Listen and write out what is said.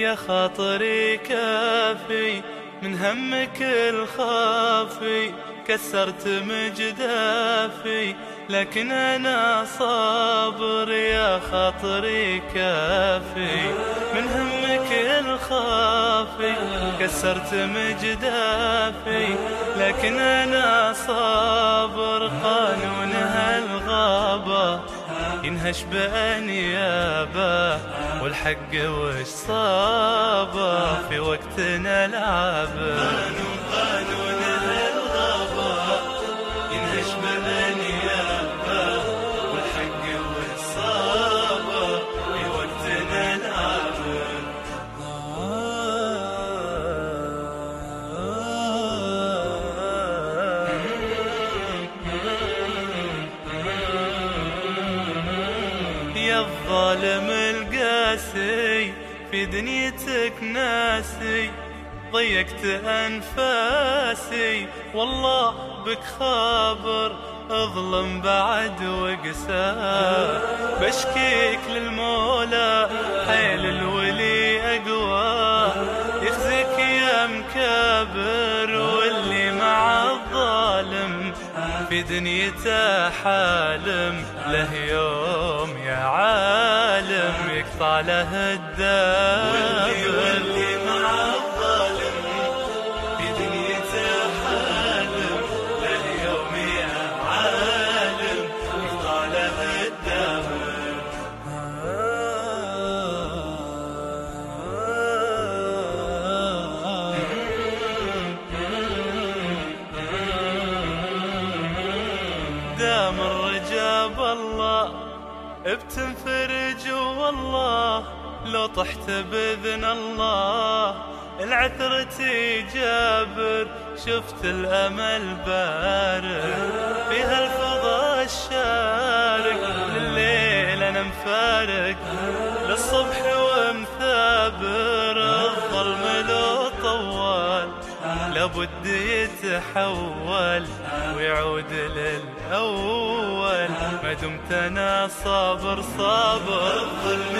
يا خاطري كافي من همك الخافي كسرت مجدافي لكن أنا صابر يا خاطري كافي. من همك الخافي كسرت مجدافي لكن أنا صابر ينهش بأنيابه والحق وش صابه في وقتنا لعبه الظالم القاسي في دنيتك ناسي ضيقت أنفاسي. والله بك خابر أظلم بعد وقسى. بشكيك للمولى حيل الولي أقوى. يخزيك يا مكابر واللي مع الظالم في دنيته حالم. له يوم يا عالم يقطع بتنفرج والله لو طحت بإذن الله. العثرة جابر شفت الأمل بارد. في هالفضاء الشارق لليل أنا مفارق. للصبح لابد يتحول ويعود للأول. ما دمت أنا صابر صابر الظلم